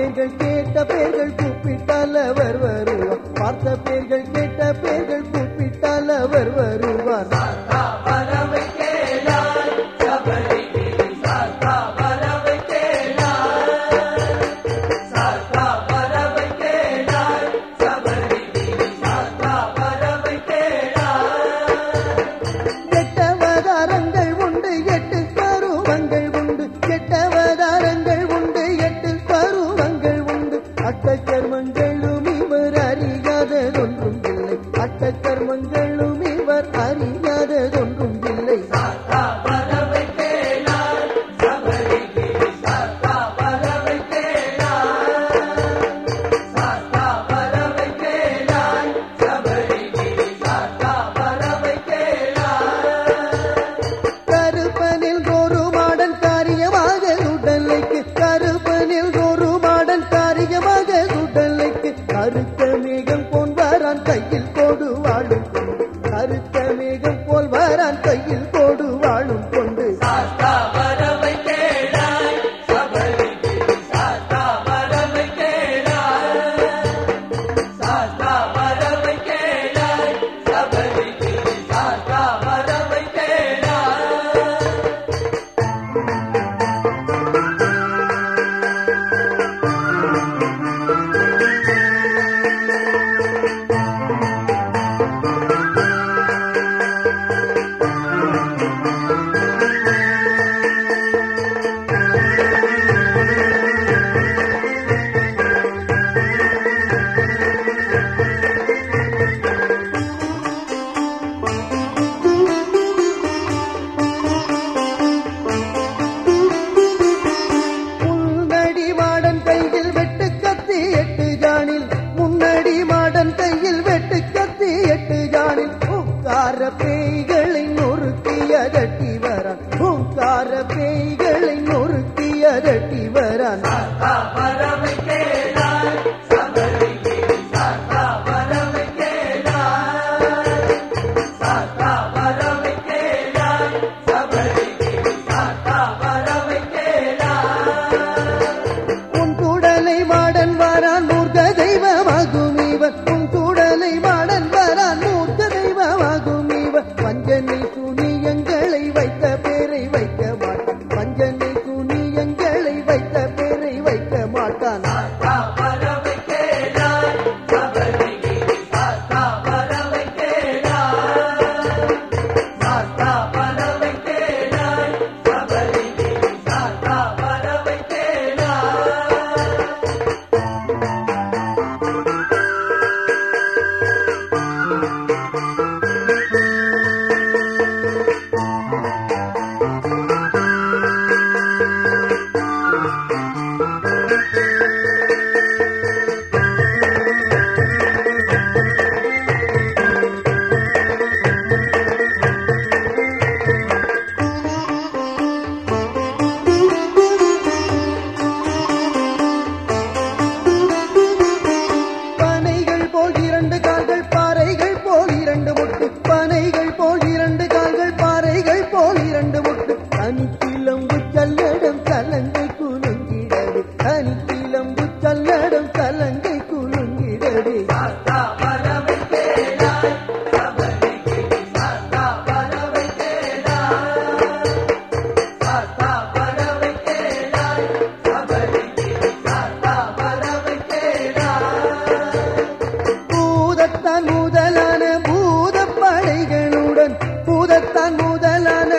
பெயர்கள் கேட்ட பெயர்கள் உண்டு கையில் கோடு ಜಗತಿ again. முதலான